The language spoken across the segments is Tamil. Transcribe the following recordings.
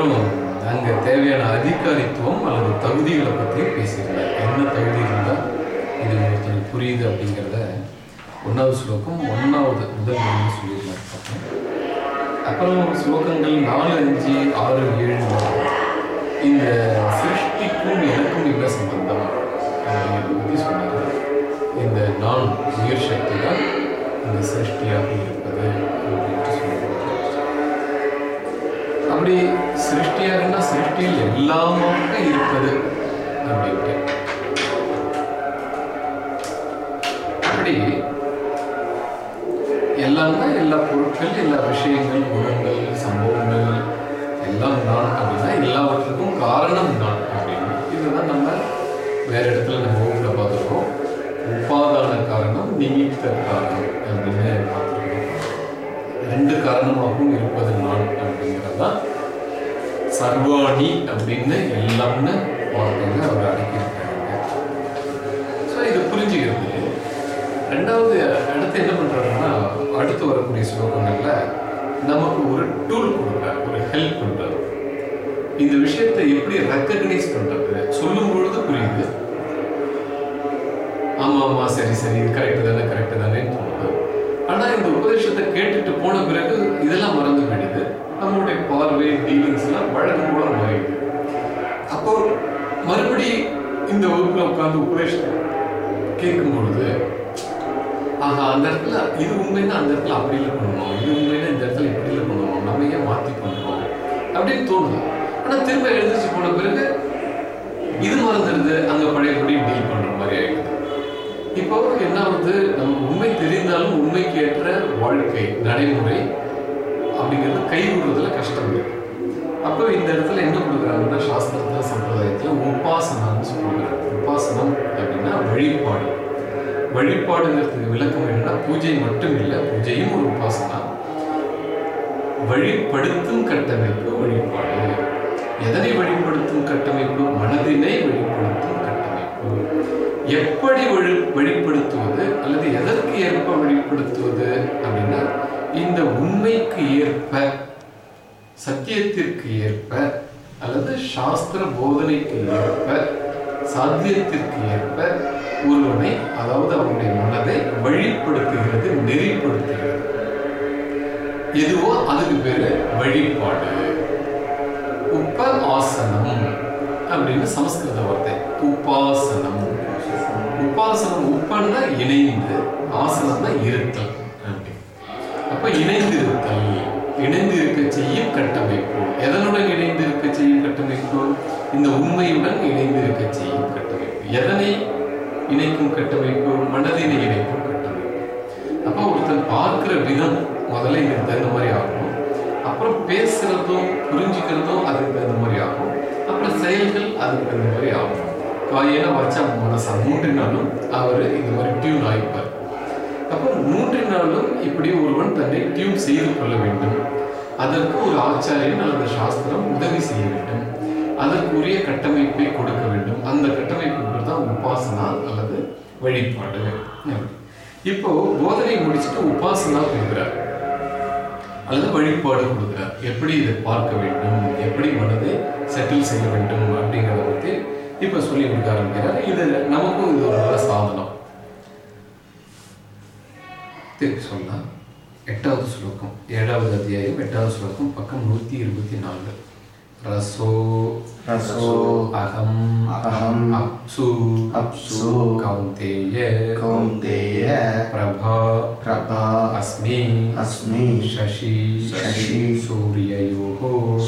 அவர்களும் அங்கே தேவையான அதிகாரித்துவம் அல்லது தகுதிகளை பற்றி பேசியிருந்தார் என்ன தகுதி இருந்தால் இது ஒருத்தர் புரியுது அப்படிங்கிறத ஒன்றாவது ஸ்லோகம் ஒன்றாவது முதல் என்ன சொல்லியிருந்தார் அப்புறம் ஸ்லோகங்கள் நாலு அஞ்சு ஆறு ஏழு. இந்த சிருஷ்டிக்கும் எனக்கும் என்ன சம்பந்தம் பற்றி சொன்னார். இந்த நான் உயிர் சக்தி தான் இந்த சிருஷ்டியாக இருப்பது. எப்படி சிருஷ்டியாகனா சிருஷ்டியில் எல்லாமாக இருப்பது அப்படின்ட்டு. இந்த விஷயத்தை எப்படி ரெக்கக்னைஸ் பண்றது? சொல்லும் பொழுது புரியுது. ஆமா ஆமா சரி சரி இது கரெக்ட் தானே கரெக்ட் தானே தோணுது. ஆனா இந்த உபதேசத்தை கேட்டுட்டு போன பிறகு இதெல்லாம் மறந்து விடுது நம்மளுடைய பார்வை டீலிங்ஸ் எல்லாம் வழக்கம் போல மாறிடுது. அப்போ மறுபடி இந்த வகுப்புல உட்கார்ந்து உபதேசம் கேட்கும் பொழுது ஆஹா அந்த இடத்துல இது உண்மைன்னா அந்த இடத்துல அப்படி அப்படியில் பண்ணணும் இது உண்மைன்னா இந்த இடத்துல இப்படியில் பண்ணணும் நம்ம ஏன் மாற்றி பண்ணணும் அப்படின்னு தோணுது. ஆனால் திரும்ப எழுந்திரிச்சு போன பிறகு இது மறந்துடுது அங்கே பழையபடி டீல் பண்ணுற மாதிரி ஆயிடுது. இப்போ என்ன வந்து நம்ம உண்மை தெரிந்தாலும் உண்மைக்கு ஏற்ற வாழ்க்கை நடைமுறை அப்படிங்கிறது கைவிடுறதுல கஷ்டம் இருக்கு அப்போ இந்த இடத்துல என்ன கொடுக்குறாங்கன்னா சாஸ்திரத்துல சம்பிரதாயத்தில் உபாசனம்னு சொல்லுவாங்க. உபாசனம் அப்படின்னா வழிபாடு. வழிபாடுங்கிறதுக்கு விளக்கம் என்னன்னா பூஜை மட்டும் இல்லை பூஜையும் ஒரு உபாசனம் வழிப்படுத்தும் கட்டமைப்பு வழிபாடு. எதனை வழிப்படுத்தும் கட்டமைப்பு? மனதினை வழிப்படுத்தும் கட்டமைப்பு. எப்படி வழி வழிப்படுத்துவது அல்லது எதற்கு ஏற்ப வழிப்படுத்துவது அப்படின்னா இந்த உண்மைக்கு ஏற்ப சத்தியத்திற்கு ஏற்ப அல்லது சாஸ்திர போதனைக்கு ஏற்ப சாத்தியத்திற்கு ஏற்ப ஒருவனை அதாவது அவனுடைய மனதை வழிப்படுத்துகிறது நெறிப்படுத்துகிறது. எதுவோ அதுக்கு பேரு வழிபாடு உப ஆசனம் அப்படின்னு சமஸ்கிருத வார்த்தை. உபாசனம். உபாசனம் உப்பன்னா இணைந்து ஆசனம்னா இருத்தல் அப்படி அப்ப இணைந்து இருத்தல் இணைந்து இருக்க செய்யும் கட்டமைப்பு. எதனுடன் இணைந்து இருக்க செய்யும் கட்டமைப்பு? இந்த உண்மையுடன் இணைந்து இருக்க செய்யும் கட்டமைப்பு. எதனை இணைக்கும் கட்டமைப்பு? மனதினை இணைக்கும் கட்டமைப்பு. அப்போ ஒருத்தன் பார்க்கிற விதம் முதல்ல இதுக்கு தகுந்த மாதிரி ஆகும். அப்புறம் பேசுறதும் புரிஞ்சுக்கிறதும் அதுக்கு தகுந்த மாதிரி ஆகும். அப்புறம் செயல்கள் அதுக்கு தகுந்த மாதிரி ஆகும். காயேன வச்சா மனசா மூன்றினாலும் அவர் இந்த மாதிரி டியூன் ஆகிப்பார் அப்போ மூன்றினாலும் இப்படி ஒருவன் தன்னை டியூன் செய்து கொள்ள வேண்டும். அதற்கு ஒரு ஆச்சாரியன் அல்லது சாஸ்திரம் உதவி செய்ய வேண்டும். அதற்குரிய கட்டமைப்பை கொடுக்க வேண்டும். அந்த கட்டமைப்பு தான் உபாசனா அல்லது வழிபாடு. இப்போ போதனை முடிச்சுட்டு உபாசனா போகிறார். அல்லது வழிபாடு கொடுக்குறார் எப்படி இதை பார்க்க வேண்டும்? எப்படி மனதை செட்டில் செய்ய வேண்டும் அப்படிங்கிறத பற்றி இப்போ சொல்லி கொடுக்க ஆரம்பிக்கிறார். இது நமக்கும் இது ஒரு நல்ல சாதனம். திருப்பி சொன்னால் எட்டாவது ஸ்லோகம் ஏழாவது அத்தியாயம் எட்டாவது ஸ்லோகம் பக்கம் நூற்றி இருபத்தி நாலு रसो रसो अहम अहम अप्सु अप्सु कौन्तेय कौन्तेय प्रभा प्रभा अस्मि अस्मि शशि शशि सूर्ययोः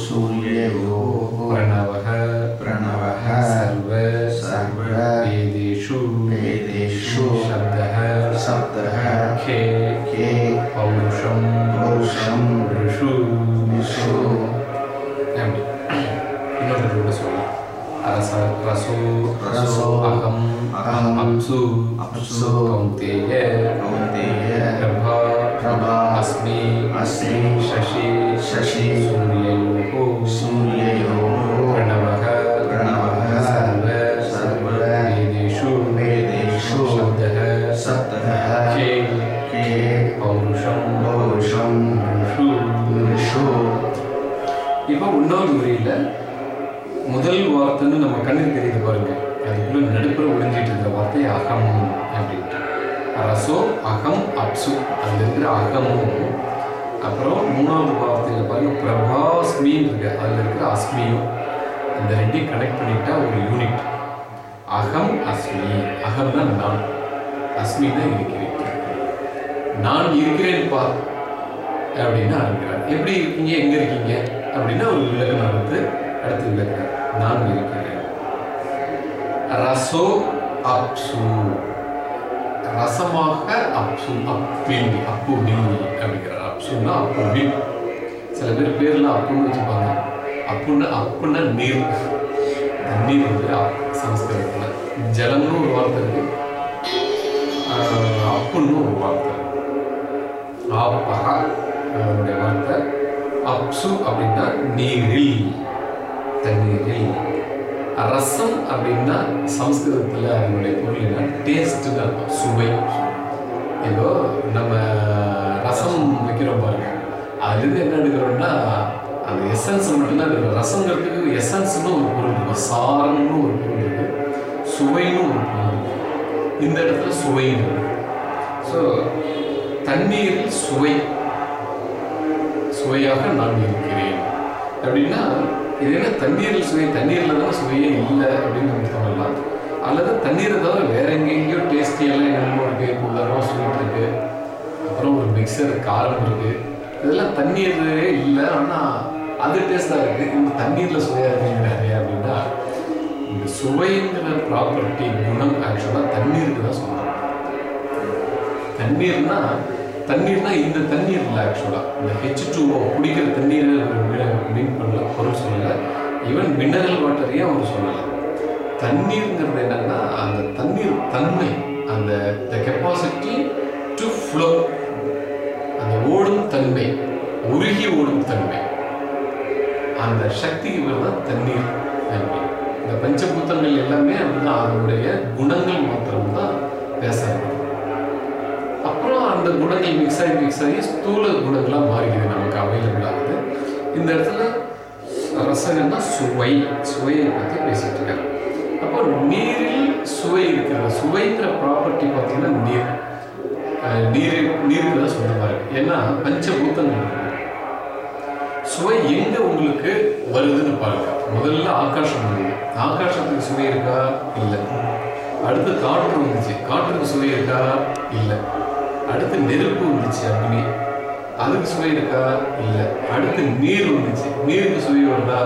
सूर्ययोः प्रणवः प्रणवः सर्व सर्व वेदेषु वेदेषु शब्दः शब्दः खे खे पौरुषं पौरुषं ऋषु ऋषु ரச ரசோ रसो அகம் अहम् அப்சு अप्सु கௌந்தேய कौन्तेय பிரபா प्रभा अस्मि अस्मि शशि शशि सूर्ययोः सूर्ययोः प्रणवः प्रणवः सर्व सर्व वेदेषु वेदेषु शब्दः शब्दः के के पौरुषं पौरुषं ऋषु विषु இப்போ இன்னொரு வரியில முதல் வார்த்தைன்னு நம்ம கண்ணுக்கு தெரியுது பாருங்க. அதுக்குள்ள நடுப்புற ஒளிஞ்சிட்டு இருக்கிற வார்த்தை அகம் அப்படின்ட்டு. ரசோ அகம் அப்சு. அதுல இருக்கிற அகமும் அப்புறம் மூணாவது வார்த்தையில பாருங்க பிரபாஸ்மின்னு இருக்கு. அதுல இருக்கிற அஸ்மியும். இந்த ரெண்டையும் கனெக்ட் பண்ணிட்டா ஒரு யூனிட் அகம் அஸ்மி. அகம் தான் நான். அஸ்மி தான் இருக்கிறேன். நான் இருக்கிறேன் பா. அப்படின்னு ஆரம்பிக்கிறார் எப்படி இருக்கீங்க? எங்க இருக்கீங்க? அப்படின்னா ஒரு விளக்கம் அடுத்து அடுத்து விளக்குறார் நான் இருக்கிறேன் ரசோ அப்சு ரசமாக அப்சு அப்பின் அப்புவில் அப்படிங்கிறார் அப்சுன்னா அப்புவின் சில பேர் பேர்லாம் அப்புன்னு வச்சுப்பாங்க. அப்புன்னு அப்புன்னா நீர். தண்ணீர் வந்து அப் சமஸ்கிருதத்தில் ஜலம்னு ஒரு வார்த்தை இருக்கு. அப்புன்னு ஒரு வார்த்தை. இருக்கு அதனுடைய வார்த்தை. அப்சு அப்படின்னா நீரில். தண்ணீரில் ரசம் அப்படின்னா சம்ஸ்கிருதத்தில் அதனுடைய பொருள் என்ன? டேஸ்ட்டு தான் சுவை. இப்போ நம்ம ரசம் வைக்கிறோம் பாருங்க. அதுலேருந்து என்ன எடுக்கிறோம்னா அந்த எசன்ஸ் மட்டும்தான் எடுக்கிறோம். ரசங்கிறதுக்கு எசன்ஸ்னு ஒரு பொருள் இருக்கும் சாரம்னு ஒரு பொருள் இருக்கு. சுவைன்னு ஒரு பொருள் இருக்கு. இந்த இடத்துல சுவைன்னு ஸோ தண்ணீரில் சுவை. சுவையாக நான் இருக்கிறேன். அப்படின்னா இது என்ன தண்ணீரில் சுவை தண்ணீரில் தான் சுவையே இல்லை அப்படின்னு நம்ம சொல்லலாம். அல்லது தண்ணீரை தவிர வேற எங்கெங்கேயோ டேஸ்டி எல்லாம் என்னென்னமோ இருக்கு புல்லரம் ஸ்வீட் இருக்கு. அப்புறம் ஒரு மிக்சர் காரம் இருக்கு. இதெல்லாம் தண்ணீரே இல்லை ஆனால் அது டேஸ்டாக இருக்கு. இந்த தண்ணீரில் சுவையாக இருக்குங்கிறாரு அப்படின்னா இந்த சுவைங்கிற ப்ராப்பர்ட்டி குணம் ஆக்சுவலாக தண்ணீருக்கு தான் சொல்றாங்க தண்ணீர்னா தண்ணீர்னா இந்த தண்ணீர் இல்லை ஆக்சுவலாக இந்த ஹெச் டூ குடிக்கிற தண்ணீரை மீன் பண்ணல பொருள் சொல்லலை. ஈவன் மினரல் வாட்டரையும் அவர் சொல்லலை தண்ணீருங்கிறது என்னன்னா அந்த தண்ணீர் தன்மை அந்த த கெப்பாசிட்டி டு ஃப்ளோ அந்த ஓடும் தன்மை உருகி ஓடும் தன்மை. அந்த சக்திக்கு பேர் தான் தண்ணீர் தன்மை. இந்த பஞ்சபூத்தங்கள் எல்லாமே அப்படிதான் அதனுடைய குணங்கள் மாத்திரம்தான் தான் அந்த குணங்கள் மிக்ஸ் ஆகி மிக்ஸ் ஆகி ஸ்தூல குணங்களாக மாறிக்குது நமக்கு அவைலபிள் ஆகுது இந்த இடத்துல ரசகன்னா சுவை சுவையை பற்றி பேசிட்டு இருக்காரு அப்போ நீரில் சுவை இருக்கிற சுவைங்கிற ப்ராப்பர்ட்டி பார்த்தீங்கன்னா நீர். நீர் நீருக்கு தான் சொந்தமாக இருக்கு ஏன்னா பஞ்சபூத்தங்கள் சுவை எங்க உங்களுக்கு வருதுன்னு பாருங்க. முதல்ல ஆகாசம் வருது ஆகாசத்துக்கு சுவை இருக்கா? இல்லை. அடுத்து காற்று வந்துச்சு. காற்றுக்கு சுவை இருக்கா? இல்லை. அடுத்து நெருப்பு வந்துச்சு அப்படியே. அதுக்கு சுவை இருக்கா? இல்லை. அடுத்து நீர் வந்துச்சு நீருக்கு சுவை வருதா?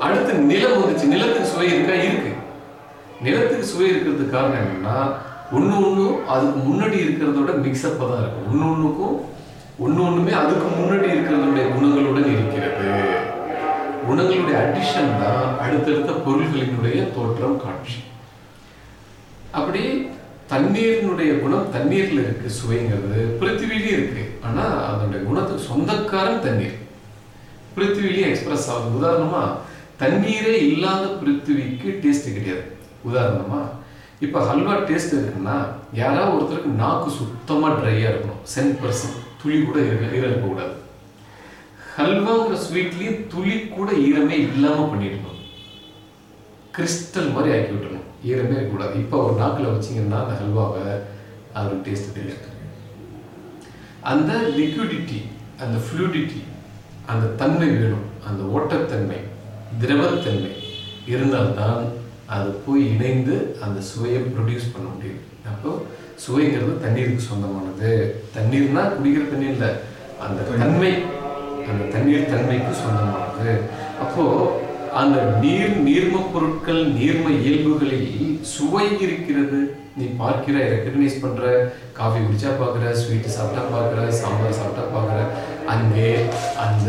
அடுத்து நிலம் வந்துச்சு நிலத்துக்கு சுவை இருக்கா? இருக்கு. நிலத்துக்கு சுவை இருக்கிறதுக்கு காரணம் என்னன்னா ஒன்று ஒன்றும் அதுக்கு முன்னாடி இருக்கிறதோட மிக்சப்பாக தான் இருக்கும். ஒன்று ஒன்றுக்கும் ஒன்று ஒன்றுமே அதுக்கு முன்னாடி இருக்கிறதுடைய குணங்களுடன் இருக்கிறது. குணங்களுடைய அடிஷன் தான் அடுத்தடுத்த பொருள்களினுடைய தோற்றம் காட்சி. அப்படி தண்ணீரினுடைய குணம் தண்ணீரில் இருக்கு சுவைங்கிறது. பிருத்திவிலையும் இருக்கு. ஆனா அதனுடைய குணத்துக்கு சொந்தக்காரன் தண்ணீர். பிருத்திவிலையும் எக்ஸ்பிரஸ் ஆகுது. உதாரணமா தண்ணீரே இல்லாத பிருத்திவிக்கு டேஸ்ட் கிடையாது. உதாரணமா இப்ப ஹல்வா டேஸ்ட் இருக்குன்னா யாராவது ஒருத்தருக்கு நாக்கு சுத்தமா ட்ரையா இருக்கணும். சென் பர்சன் துளி கூட இருக்க ஈரம் இருக்கக்கூடாது ஹல்வாங்கிற ஸ்வீட்லயும் துளி கூட ஈரமே இல்லாம பண்ணிடணும் கிறிஸ்டல் மாதிரி ஆக்கி விட்டுறணும். ஈரமே இருக்கக்கூடாது இப்போ ஒரு நாக்கில் வச்சிங்கன்னா அந்த ஹல்வாவை அதோட டேஸ்ட் தெரியாது அந்த லிக்விடிட்டி அந்த ஃப்ளூடிட்டி அந்த தன்மை வேணும். அந்த ஓட்டத்தன்மை திரவத்தன்மை இருந்தால்தான் அது போய் இணைந்து அந்த சுவையை ப்ரொடியூஸ் பண்ண முடியும். அப்போ சுவைங்கிறது தண்ணீருக்கு சொந்தமானது. தண்ணீர்னா குடிக்கிற தண்ணி இல்லை. அந்த தன்மை அந்த தண்ணீர் தன்மைக்கு சொந்தமானது. அப்போது அந்த நீர் நீர்ம பொருட்கள் நீர்ம இயல்புகளில் சுவை இருக்கிறது. நீ பார்க்கிற ரெக்கக்னைஸ் பண்ற காஃபி குடிச்சா பார்க்குற ஸ்வீட் சாப்பிட்டா பார்க்குற சாம்பார் சாப்பிட்டா பார்க்குற அங்கே அந்த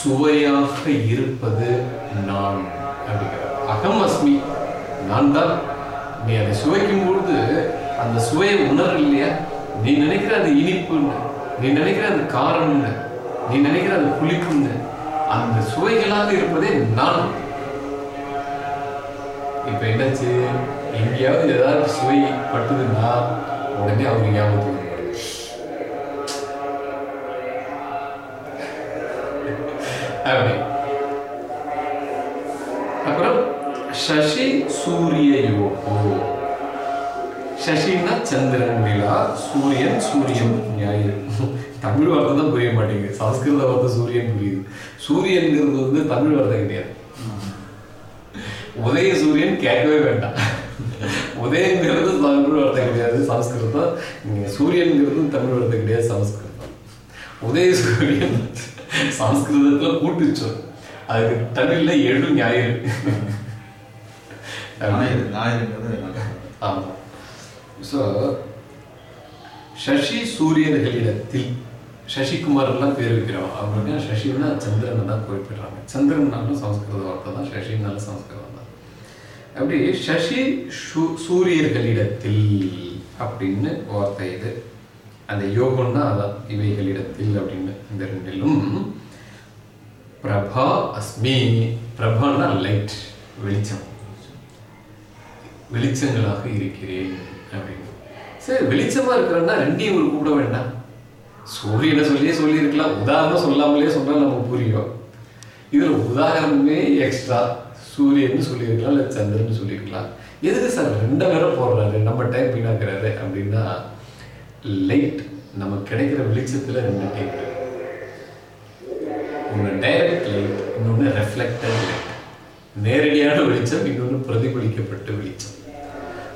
சுவையாக இருப்பது நான் அப்படிங்கிற. அகம் அஸ்மி நான் தான். நீ அதை சுவைக்கும் பொழுது அந்த சுவையை உணர் இல்லையா? நீ நினைக்கிற அது இனிப்புன்னு நீ நினைக்கிற அது காரம்னு நீ நினைக்கிற அது புளிக்கும்னு அந்த சுவைகளாக இருப்பதே நான். இப்ப என்னாச்சு? எங்கேயாவது ஏதாவது சுவை பட்டுதுன்னா உடனே அவங்க ஞாபகத்துக்கு அப்படி. அப்புறம் சசி சூரிய யோகோ. சசின்னா சந்திரன் நிலா சூரியன் சூரியன் ஞாயிறு. தமிழ் வார்த்தை தான் புரிய மாட்டேங்குது. சமஸ்கிருத வார்த்தை சூரியன் புரியுது. சூரியன்ங்கிறது வந்து தமிழ் வார்த்தை கிடையாது. உதய சூரியன் கேட்கவே வேண்டாம். உதயங்கிறது தமிழ் வார்த்தை கிடையாது சமஸ்கிருதம் நீங்க சூரியன்ங்கிறது தமிழ் வார்த்தை கிடையாது சமஸ்கிருதம் உதய சூரியன் சமஸ்கிருதத்துல கூட்டுச்சொல் அதுக்கு தமிழ்ல எழு ஞாயிறு. ஆமாம் ஸோ சசி சூரியன்களிடத்தில் சசிகுமாரெல்லாம் பேர் வைக்கிறோம். அப்படின்னா சசின்னா சந்திரனை தான் குறிப்பிடுறாங்க. சந்திரன்னாலும் சமஸ்கிருத வார்த்தை தான் சசினாலும் சமஸ்கிருதம் தான். அப்படி சசி சூ- சூரியர்களிடத்தில் அப்படின்னு வார்த்தை இது. அந்த யோகம்னா அதான் இவைகளிடத்தில் அப்படின்னு இந்த ரெண்டிலும். பிரபா அஸ்மி பிரபானா லைட் வெளிச்சம். வெளிச்சங்களாக இருக்கிறேன் அப்படின்னு. சரி வெளிச்சமா இருக்கிறன்னா ரெண்டையும் ஒரு கூப்பிட வேண்டாம். சூரியனை சொல்லியே சொல்லியிருக்கலாம். உதாரணம் சொல்லாமலே சொன்னால் நமக்கு புரியும். இதில் உதாரணமே எக்ஸ்ட்ரா சூரியன் சொல்லியிருக்கலாம் இல்லை சந்திரன் சொல்லியிருக்கலாம். எதுக்கு சார் ரெண்டு பேரும் போடுறாரு? நம்ம டைம் வீணாக்குறாரு அப்படின்னா லைட் நமக்கு கிடைக்கிற வெளிச்சத்தில் ரெண்டு டைம் ஒன்று டைரக்ட் லைட் இன்னொன்று ரெஃப்ளெக்டட் லைட் நேரடியான வெளிச்சம் இன்னொன்று பிரதிபலிக்கப்பட்ட வெளிச்சம்.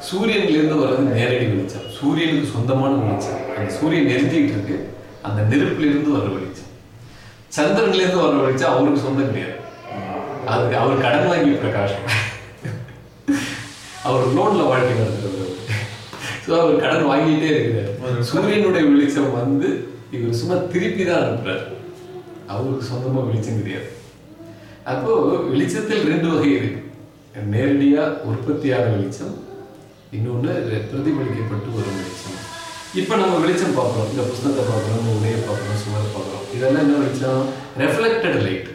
சூரியன்லேருந்து வர்றது நேரடி வெளிச்சம். சூரியனுக்கு சொந்தமான வெளிச்சம். அந்த சூரியன் எரிஞ்சிக்கிட்டு இருக்கு. அந்த நெருப்பிலிருந்து வர்ற வெளிச்சம். சந்திரன்லேருந்து வர்ற வெளிச்சம் அவருக்கு சொந்தம் கிடையாது. அதுக்கு அவர் கடன் வாங்கி பிரகாசம். அவர் லோன்ல வாழ்க்கை நடத்துறவர் ஸோ அவர் கடன் வாங்கிட்டே இருக்கிறார். சூரியனுடைய வெளிச்சம் வந்து இவர் சும்மா திருப்பி தான் அனுப்புறாரு. அவருக்கு சொந்தமா வெளிச்சம் கிடையாது. அப்போ வெளிச்சத்தில் ரெண்டு வகை இருக்கு. நேரடியா உற்பத்தியான வெளிச்சம் இன்னொன்று பிரதிபலிக்கப்பட்டு வரும் வெளிச்சம். இப்போ நம்ம வெளிச்சம் பார்க்குறோம். இந்த புஸ்தகத்தை பார்க்குறோம் இந்த உடையை பார்க்குறோம் சுவரை பார்க்குறோம். இதெல்லாம் என்ன வெளிச்சம்? ரெஃப்ளெக்டட் லைட்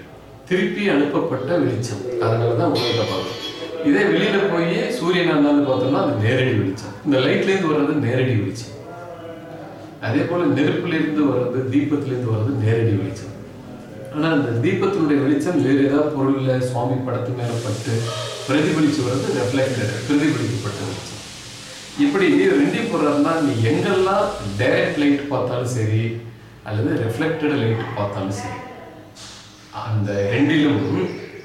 திருப்பி அனுப்பப்பட்ட வெளிச்சம். அதனால தான் உலகத்தை பார்க்குறோம். இதே வெளியில் போய் சூரியன் அண்ணாந்து பார்த்தோம்னா அது நேரடி வெளிச்சம். இந்த லைட்லேருந்து வர்றது நேரடி வெளிச்சம். அதே போல் நெருப்புலேருந்து வர்றது தீபத்துலேருந்து வர்றது நேரடி வெளிச்சம். ஆனால் அந்த தீபத்தினுடைய வெளிச்சம் வேறு ஏதாவது பொருளில் சுவாமி படத்து மேலே பட்டு பிரதிபலிச்சு வர்றது ரெஃப்ளெக்டட் பிரதிபலிக்கப்பட்ட வெளிச்சம். இப்படி ரெண்டி போடுறதுனா நீ எங்கெல்லாம் டைரக்ட் லைட் பார்த்தாலும் சரி அல்லது ரெஃப்ளெக்டட் லைட் பார்த்தாலும் சரி. அந்த ரெண்டிலும்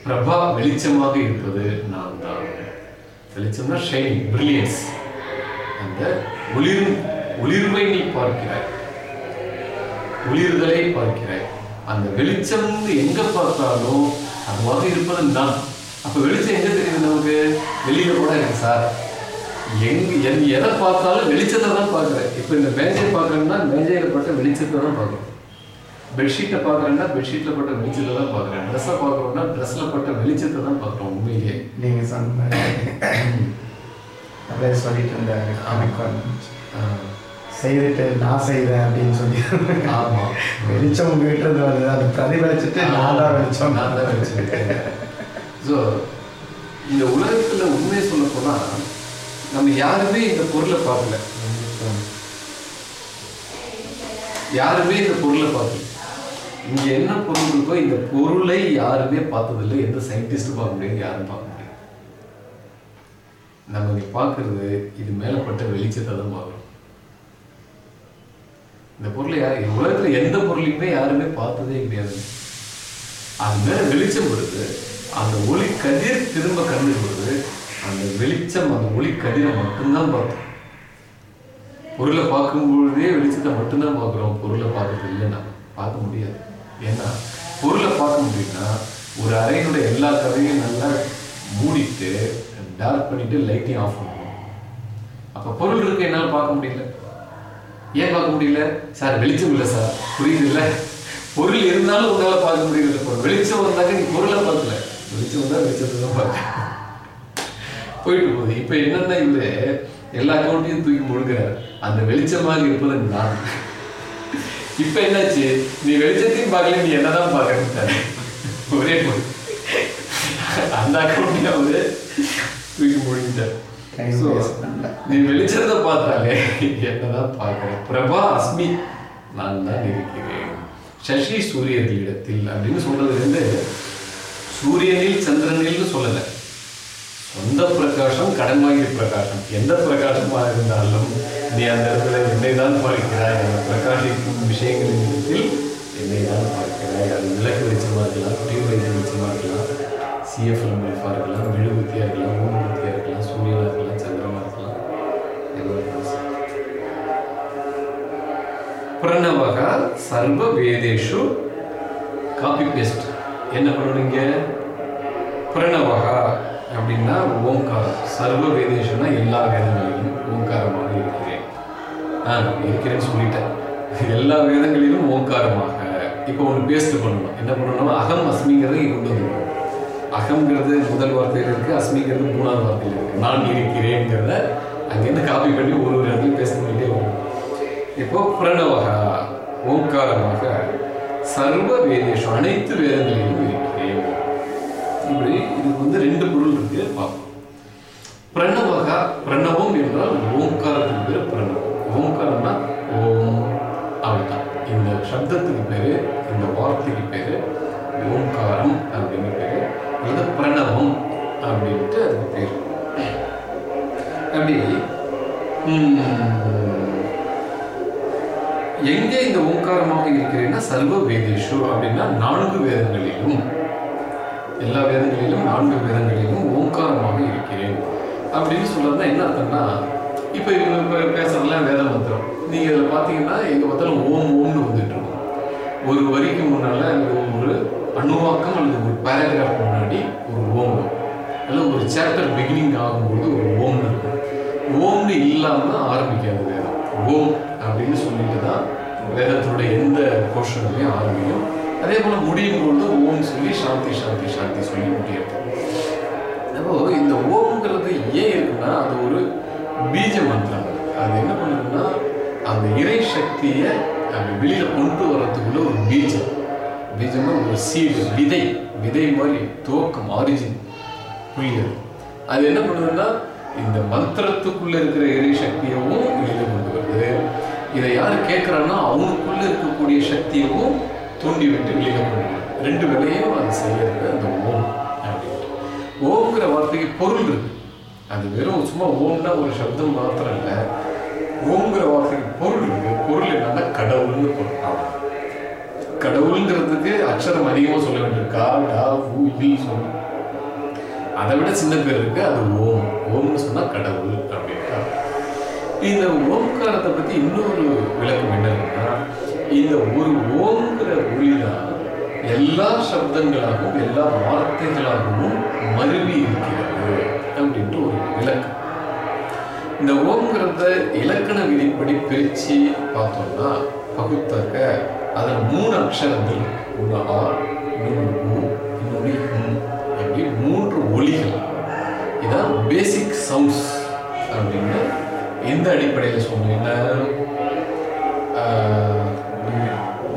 பிரபா வெளிச்சமாக இருப்பது நான் தான். வெளிச்சம்னா ஷைனிங் பிரில்லியன்ஸ் அந்த ஒளிர் ஒளிர்வை நீ பார்க்கிறாய். ஒளிர்தலை பார்க்கிறாய். அந்த வெளிச்சம் எங்க பார்த்தாலும் அதுவாக இருப்பது நான். அப்ப வெளிச்சம் எங்க தெரியுது நமக்கு? வெளியில கூட இருக்கு சார். எங்க என் எதை பார்த்தாலும் வெளிச்சத்தை தான் பார்க்குறேன். இப்போ இந்த மேஜை பார்க்குறேன்னா மேஜையில பட்ட வெளிச்சத்தை தான் பார்க்குறோம். பெட்ஷீட்டை பார்க்குறேன்னா பெட்ஷீட்டில் பட்ட வெளிச்சத்தை தான் பார்க்குறேன். ட்ரெஸ்ஸை பார்க்குறோம்னா ட்ரெஸ்ஸில் பட்ட வெளிச்சத்தை தான் பார்க்குறோம் உண்மையிலேயே. நீங்க சொன்ன அப்படியே சொல்லிட்டு இருந்தாங்க காமிக் ஆஹ் செய்துட்டு நான் செய்கிறேன் அப்படின்னு சொல்லி ஆமா. வெளிச்சம் உங்ககிட்ட இருந்து வருது அது பிரதிபலிச்சுட்டு நான் தான் வெளிச்சம். நான் தான் வெளிச்சம். ஸோ இந்த உலகத்துல உண்மையை சொல்ல போனா நம்ம யாருமே இந்த பொருளை பார்க்கல. யாருமே இந்த பொருளை பார்க்கல. இங்க என்ன பொருள் இருக்கோ இந்த பொருளை யாருமே பார்த்ததில்லை எந்த சயின்டிஸ்ட் பார்க்க முடியாது யாரும் பார்க்க முடியாது நம்ம இங்க பார்க்கறது இது மேலப்பட்ட வெளிச்சத்தை தான் பார்க்குறோம் இந்த பொருளை யார் இந்த உலகத்துல எந்த பொருளையுமே யாருமே பார்த்ததே கிடையாது. அது மேல வெளிச்சம் வருது அந்த ஒளி கதிர் திரும்ப கண்ணு வருது அந்த வெளிச்சம் அந்த ஒளி கதிரை மட்டும்தான் பார்த்தோம் பொருளை பார்க்கும்பொழுதே வெளிச்சத்தை மட்டும்தான் பார்க்குறோம். பொருளை பார்க்கறது இல்லைன்னா பார்க்க முடியாது. ஏன்னா பொருளை பார்க்க முடியும்னா ஒரு அறையினுடைய எல்லா கதையும் நல்லா மூடிட்டு டார்க் பண்ணிட்டு லைட்டையும் ஆஃப் பண்ணுவோம். அப்போ பொருள் இருக்கு என்னால் பார்க்க முடியல. ஏன் பார்க்க முடியல? சார் வெளிச்சம் இல்லை சார். புரியுது இல்லை? பொருள் இருந்தாலும் உங்களால் பார்க்க முடியல வெளிச்சம் வந்தாக்க நீ பொருளை பார்க்கல. வெளிச்சம் வந்தால் வெளிச்சத்தை தான் பார்க்க. போயிட்டு போகுது. இப்போ என்னன்னா இவரு எல்லா அக்கௌண்ட்டையும் தூக்கி முழுகிறார். அந்த வெளிச்சமாக இருப்பது நான். இப்ப என்னாச்சு? நீ வெளிச்சத்தையும் பார்க்கல நீ என்னதான் பார்க்கறது ஒரே போய் அந்த அக்கௌண்ட்டையும் அவரு தூக்கி பண்ணல. நீ வெளிச்சத்தை பார்த்தாலே என்னதான் பார்க்கிறேன் பிரபா அஸ்மி நான் தான் இருக்கிறேன். சசி சூரியர்களிடத்தில் அப்படின்னு சொல்றது வந்து சூரியனில் சந்திரனில்னு சொல்லலை. சொந்த பிரகாசம் கடன் வாங்கிய பிரகாசம். எந்த பிரகாசமாக இருந்தாலும் நீ அந்த இடத்துல என்னை தான் பார்க்கிறாய் அந்த பிரகாசிக்கும் விஷயங்களின் இடத்தில் என்னை தான் பார்க்கிறாய். அது விளக்கு வெளிச்சமாக இருக்கலாம் டியூப் லைட் வெளிச்சமாக இருக்கலாம் சிஎஃப்எல் லைஃபாக இருக்கலாம் மெழுகுத்தியாக இருக்கலாம் ஊன்பத்தியாக இருக்கலாம் சூரியனாக இருக்கலாம் சந்திரமாக இருக்கலாம். பிரணவக சர்வ வேதேஷு காப்பி பேஸ்ட் என்ன பண்ணுவீங்க பிரணவகா அப்படின்னா ஓங்காரம் சர்வ வேதேஷம்னா எல்லா வேதங்களிலும் ஓங்காரமாக இருக்கிறேன். ஆ இருக்கிறேன்னு சொல்லிட்டேன். எல்லா வேதங்களிலும் ஓங்காரமாக இப்போ ஒன்று பேஸ்ட் பண்ணணும் என்ன பண்ணணும் அகம் அஸ்மிங்கிறத கொண்டு வந்துடணும் அகங்கிறது முதல் வார்த்தையில் இருக்குது அஸ்மிங்கிறது மூணாவது வார்த்தையில் இருக்குது நான் இருக்கிறேங்கிறத அங்கேருந்து காப்பி பண்ணி ஒரு ஒரு இடத்துல பேச பண்ணிகிட்டே வரும். இப்போ பிரணவகா ஓங்காரமாக சர்வ வேதேஷம் அனைத்து வேதங்களிலும் இதுக்கு வந்து ரெண்டு பொருள் இருக்கு. பார்ப்போம் பிரணவகா பிரணவம் என்றால் ஓம்காரத்துக்கு பேர் பிரணவம். ஓம்காரம்னா ஓம் அவ்வளோதான் இந்த சப்தத்துக்கு பேரு இந்த வார்த்தைக்கு பேரு ஓம்காரம் அப்படின்னு பேரு. அல்லது பிரணவம் அப்படின்ட்டு அதுக்கு பேர். அப்படி உம், எங்கே இந்த ஓங்காரமாக இருக்கிறேன்னா சர்வ வேதேஷு அப்படின்னா நான்கு வேதங்களிலும். எல்லா வேதங்களிலும் நான்கு வேதங்களிலும் ஓங்காரமாக இருக்கிறேன். அப்படின்னு சொல்றதுனா என்ன அர்த்தம்னா இப்போ இவங்க இப்போ பேசுறதுலாம் வேத மந்திரம். நீங்கள் இதில் பார்த்தீங்கன்னா எங்கள் பார்த்தாலும் ஓம் ஓம்னு வந்துட்டு இருக்கும். ஒரு வரிக்கு முன்னால ஒரு அணுவாக்கம் அல்லது ஒரு பேராகிராஃப் முன்னாடி ஒரு ஓம் வரும். அல்லது ஒரு சாப்டர் பிகினிங் ஆகும்போது ஒரு ஓம்னு இருக்கும். ஓம்னு இல்லாமல் ஆரம்பிக்காது வேதம். ஓம் அப்படின்னு சொல்லிட்டு தான் வேதத்தோட எந்த போர்ஷன்லையும் ஆரம்பிக்கும். அதே போல முடியும் பொழுது ஓம் சொல்லி சாந்தி சாந்தி சாந்தி சொல்லி முடியாது அப்போ இந்த ஓம்ங்கிறது ஏன் இருக்குன்னா அது ஒரு பீஜ மந்திரம். அது என்ன பண்ணுதுன்னா அந்த இறை சக்தியை அந்த வெளியில கொண்டு வர்றதுக்குள்ள ஒரு பீஜம். பீஜம்னா ஒரு சீடு விதை. விதை மாதிரி துவக்கம் ஆரிஜின் புரியுது? அது என்ன பண்ணுதுன்னா இந்த மந்திரத்துக்குள்ள இருக்கிற இறை சக்தியவும் வெளியில கொண்டு வருது. இதை யார் கேட்கறான்னா அவனுக்குள்ள இருக்கக்கூடிய சக்தியவும் தூண்டி விட்டு வெளியில ரெண்டு வேலையும் அது செய்யறது அந்த ஓம் அப்படின்ட்டு. ஓம்ங்கிற வார்த்தைக்கு பொருள் இருக்கு. அது வெறும் சும்மா ஓம்னா ஒரு சப்தம் மாத்திரம் இல்லை. ஓம்ங்கிற வார்த்தைக்கு பொருள் இருக்கு. பொருள் என்னன்னா கடவுள்னு பொருள். கடவுள்ங்கிறதுக்கு கடவுளுங்கிறதுக்கு அக்ஷரம் அதிகமாக சொல்ல வேண்டியிருக்கு கா டா ஊ இல் சொல்லணும் அதை விட சின்ன பேர் இருக்கு. அது ஓம். ஓம்னு சொன்னா கடவுள் அப்படின்ட்டு இந்த ஓம்காரத்தை பத்தி இன்னொரு விளக்கம் என்ன இருக்குன்னா இந்த ஒரு ஓம்ங்கிற ஒளிதான் எல்லா சப்தங்களாகவும் எல்லா வார்த்தைகளாகவும் மருவி இருக்கிறது அப்படின்ட்டு ஒரு விளக்கம். இந்த ஓம்ங்கிறத இலக்கண விதிப்படி பிரிச்சு பார்த்தோம்னா பகுத்தாக்க அதில் மூணு அக்ஷரங்கள் ஒன்று ஆ இன்னொன்று ஊ இன்னொன்று ம் அப்படி மூன்று ஒலிகள். இதான் பேசிக் சவுண்ட்ஸ் அப்படின்னு எந்த அடிப்படையில் சொன்னீங்கன்னா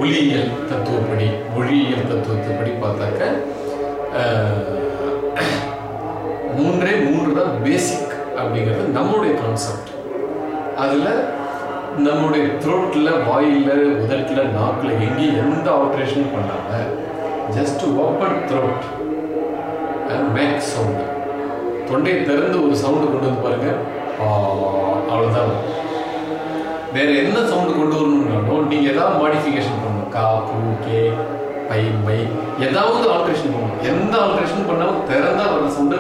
ஒளியியல் தத்துவப்படி மொழியியல் தத்துவத்தைப்படி பார்த்தாக்க மூன்றே மூன்று தான் பேசிக் அப்படிங்கிறது நம்முடைய கான்செப்ட் அதில் நம்முடைய த்ரோட்டில் வாயில் உதட்டில் நாக்கில் எங்கேயும் எந்த ஆப்ரேஷனும் பண்ணாமல் just open throat make sound தொண்டையை திறந்து ஒரு சவுண்டு கொண்டு வந்து பாருங்க. ஆ, அவ்வளவுதான். வேற என்ன சவுண்டு கொண்டு வரணும்னாலும் நீங்கள் எதாவது மாடிஃபிகேஷன் கா பூ கே பை மை ஏதாவது ஆல்ட்ரேஷன் பண்ணணும் எந்த ஆல்ட்ரேஷன் பண்ணாலும் திறந்தா வர சவுண்டு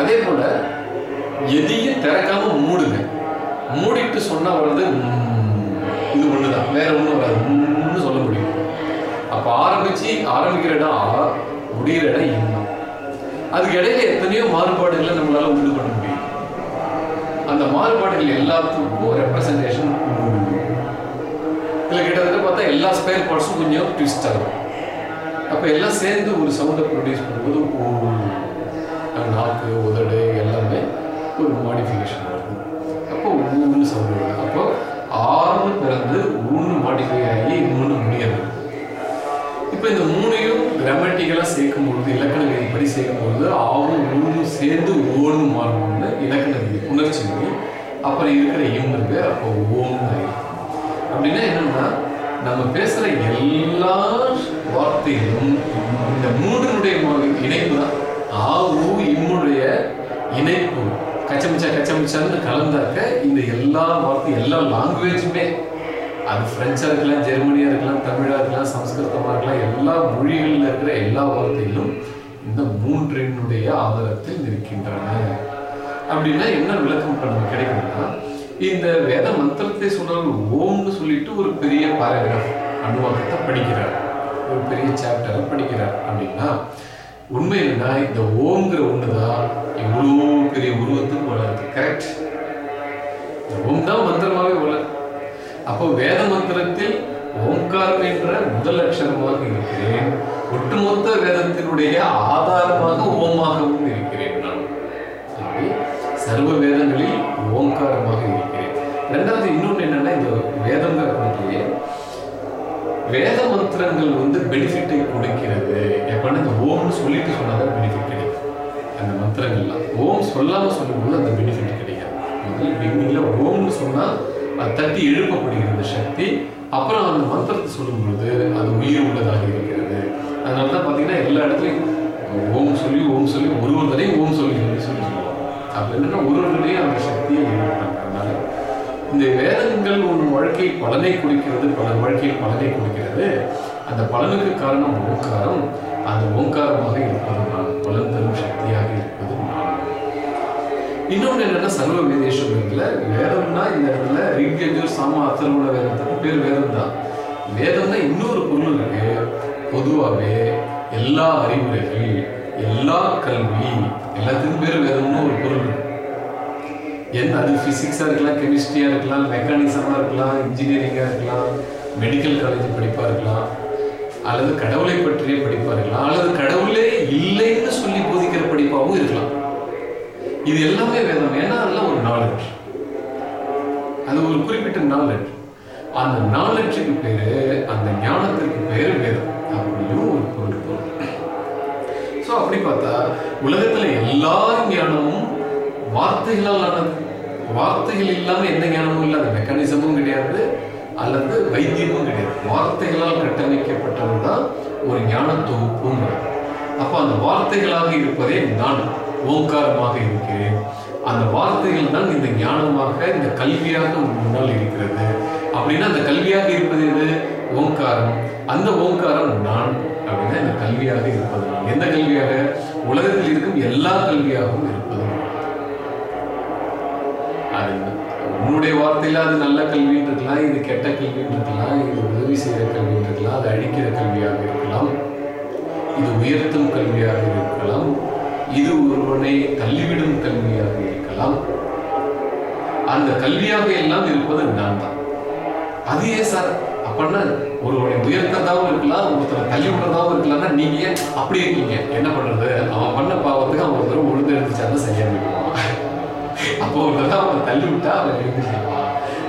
அதே போல எதையும் திறக்காம மூடுங்க. மூடிட்டு சொன்னா வர்றது இது ஒண்ணுதான். வேற ஒண்ணும் வராதுன்னு சொல்ல முடியும். அப்ப ஆரம்பிச்சு ஆரம்பிக்கிற இடம் ஆ முடிகிற இடம் இன்னும் அதுக்கு இடையில எத்தனையோ மாறுபாடுகளை நம்மளால உண்டு பண்ண முடியும். அந்த மாறுபாடுகள் எல்லாத்துக்கும் ரெப்ரசன்டேஷன் இதில் கிட்டத்தட்ட பார்த்தா எல்லா ஸ்பேர் பார்ட்ஸும் கொஞ்சம் ட்விஸ்ட் ஆகும். அப்போ எல்லாம் சேர்ந்து ஒரு சவுண்டை ப்ரொடியூஸ் பண்ணும்போது ஓ, நாக்கு உதடு எல்லாமே ஒரு மாடிஃபிகேஷன் வருது அப்போ ஊன்னு சவுண்ட் வருது அப்போ ஆறுன்னு பிறந்து ஊன்னு மாடிஃபை ஆகி இன்னொன்று முடியாது. இப்போ இந்த மூணையும் கிராமட்டிக்கலாக சேர்க்கும் பொழுது இலக்கண விதிப்படி சேர்க்கும் பொழுது ஆறும் ஊனும் சேர்ந்து ஓன்னு மாறணும்னு இலக்கண விதி உணர்ச்சி அப்புறம் இருக்கிற இம்முக்கு அப்போ ஓம்னு ஆகிடும் அப்படின்னா என்னன்னா நம்ம பேசுற எல்லா வார்த்தைகளும் இந்த மூன்றினுடைய இணைப்பு தான். ஆ ஊ இம்முடைய இணைப்பு. கச்சமிச்சா கச்சமிச்சான்னு கலந்தாக்க இந்த எல்லா வார்த்தை எல்லா லாங்குவேஜுமே அது பிரெஞ்சா இருக்கலாம் ஜெர்மனியா இருக்கலாம் தமிழா இருக்கலாம் சமஸ்கிருதமா இருக்கலாம் எல்லா மொழிகளில் இருக்கிற எல்லா வார்த்தைகளும் இந்த மூன்றினுடைய ஆதாரத்தில் இருக்கின்றன. அப்படின்னா என்ன விளக்கம் இப்ப நமக்கு கிடைக்கும்னா இந்த வேத மந்திரத்தை சொல்றது ஓம்னு சொல்லிட்டு ஒரு பெரிய பாராகிராஃப் அனுபவத்தை படிக்கிறார். ஒரு பெரிய சாப்டரை படிக்கிறார் அப்படின்னா உண்மை என்ன இந்த ஓம்ங்கிற ஒண்ணுதான் எவ்வளோ பெரிய உருவத்துக்கு வளருது கரெக்ட் ஓம் தான் மந்திரமாவே வளருது அப்போ வேத மந்திரத்தில் ஓம்காரம் என்ற முதல் அக்ஷரமாக இருக்கிறேன். ஒட்டுமொத்த வேதத்தினுடைய ஆதாரமாக ஓமாகவும் இருக்கிறேன். நான் சர்வ வேதங்களில் ஓங்காரமாக இருக்கிறேன். ரெண்டாவது இன்னொன்று என்னன்னா இந்த வேதங்கிற வேத மந்திரங்கள் வந்து பெனிஃபிட்டை கொடுக்கிறது. எப்படின்னா இந்த ஓம்னு சொல்லிட்டு சொன்னாதான் பெனிஃபிட் கிடைக்கும். அந்த மந்திரங்கள்லாம். ஓம் சொல்லாம சொல்லும்போது அந்த பெனிஃபிட் கிடைக்காது. முதல்ல பிகினிங்கில் ஓம்னு சொன்னா அது தட்டி எழுப்பப்படுகிறது சக்தி அப்புறம் அந்த மந்திரத்தை சொல்லும்பொழுது அது உயிர் உள்ளதாக இருக்கிறது. அதனால தான் பார்த்தீங்கன்னா எல்லா இடத்துலையும் ஓம் சொல்லி ஓம் சொல்லி ஒரு ஒரு தடையும் ஓம் சொல்லி சொல்லி சொல்லி சொல்லுவாங்க. அப்போ என்னன்னா ஒரு ஒரு தடையும் அந்த சக்தியை இந்த வேதங்கள் ஒரு வாழ்க்கை பலனை கொடுக்கிறது பல வாழ்க்கையில் பலனை கொடுக்கிறது. அந்த பலனுக்கு காரணம் ஓங்காரம். அந்த ஓங்காரமாக இருப்பது நான் பலன் தரும் சக்தியாக இருப்பது நான் இன்னொன்று என்னன்னா சர்வ வேதேஸ்வரத்தில் வேதம்னா இந்த இடத்துல ரிக்யஜூர் சாம அத்தர்வண வேதத்துக்கு பேர் வேதம் தான் வேதம்னா இன்னொரு பொருள் இருக்கு. பொதுவாகவே எல்லா அறிவுரைகள் எல்லா கல்வி எல்லாத்துக்கும் பேர் வேதம்னு ஒரு பொருள் இருக்கு. என்ன அது ஃபிசிக்ஸாக இருக்கலாம் கெமிஸ்ட்ரியாக இருக்கலாம் மெக்கானிசமாக இருக்கலாம் இன்ஜினியரிங்காக இருக்கலாம் மெடிக்கல் காலேஜ் படிப்பாக இருக்கலாம் அல்லது கடவுளை பற்றிய படிப்பாக இருக்கலாம் அல்லது கடவுளே இல்லைன்னு சொல்லி போதிக்கிற படிப்பாகவும் இருக்கலாம். இது எல்லாமே வேதம். ஏன்னா அதெல்லாம் ஒரு நாலேஜ் அது ஒரு குறிப்பிட்ட நாலேஜ் அந்த நாலேஜுக்கு பேரு அந்த ஞானத்திற்கு பேரு வேதம். அப்படியும் ஒரு பொருள். ஸோ அப்படி பார்த்தா உலகத்தில் எல்லா ஞானமும் வார்த்தைகளால் ஆனது வார்த்தைகள் இல்லாமல் எந்த ஞானமும் இல்லாத மெக்கானிசமும் கிடையாது அல்லது வைத்தியமும் கிடையாது. வார்த்தைகளால் கட்டமைக்கப்பட்டது தான் ஒரு ஞான தொகுப்பும் அப்போ அந்த வார்த்தைகளாக இருப்பதே நான் ஓங்காரமாக இருக்கிறேன். அந்த வார்த்தைகள் தான் இந்த ஞானமாக இந்த கல்வியாக முன்னால் இருக்கிறது. அப்படின்னா அந்த கல்வியாக இருப்பது எது? ஓங்காரம். அந்த ஓங்காரம் நான் அப்படின்னா இந்த கல்வியாக இருப்பது எந்த கல்வியாக? உலகத்தில் இருக்கும் எல்லா கல்வியாகவும் இருக்கும் நான். அது உன்னுடைய வார்த்தையில அது நல்ல கல்வின்னு இருக்கலாம் இது கெட்ட கல்வின்னு இருக்கலாம் இது உதவி செய்கிற கல்வின்னு இருக்கலாம் அது அழிக்கிற கல்வியாக இருக்கலாம் இது உயர்த்தும் கல்வியாக இருக்கலாம் இது ஒருவனை தள்ளிவிடும் கல்வியாக இருக்கலாம். அந்த கல்வியாக எல்லாம் இருப்பது நான் தான் அது ஏன் சார் அப்படின்னா ஒருவனை உயர்த்ததாகவும் இருக்கலாம் ஒருத்தரை தள்ளி விடுறதாகவும் இருக்கலாம்னா நீங்க அப்படி இருக்கீங்க? என்ன பண்றது? அவன் பண்ண பாவத்துக்கு அவன் ஒருத்தர் தடவை உழுந்து எடுத்துச்சாலும் செய்ய முடியுமா? அப்போ ஒரு அவனை தள்ளி விட்டா அவன் எழுந்து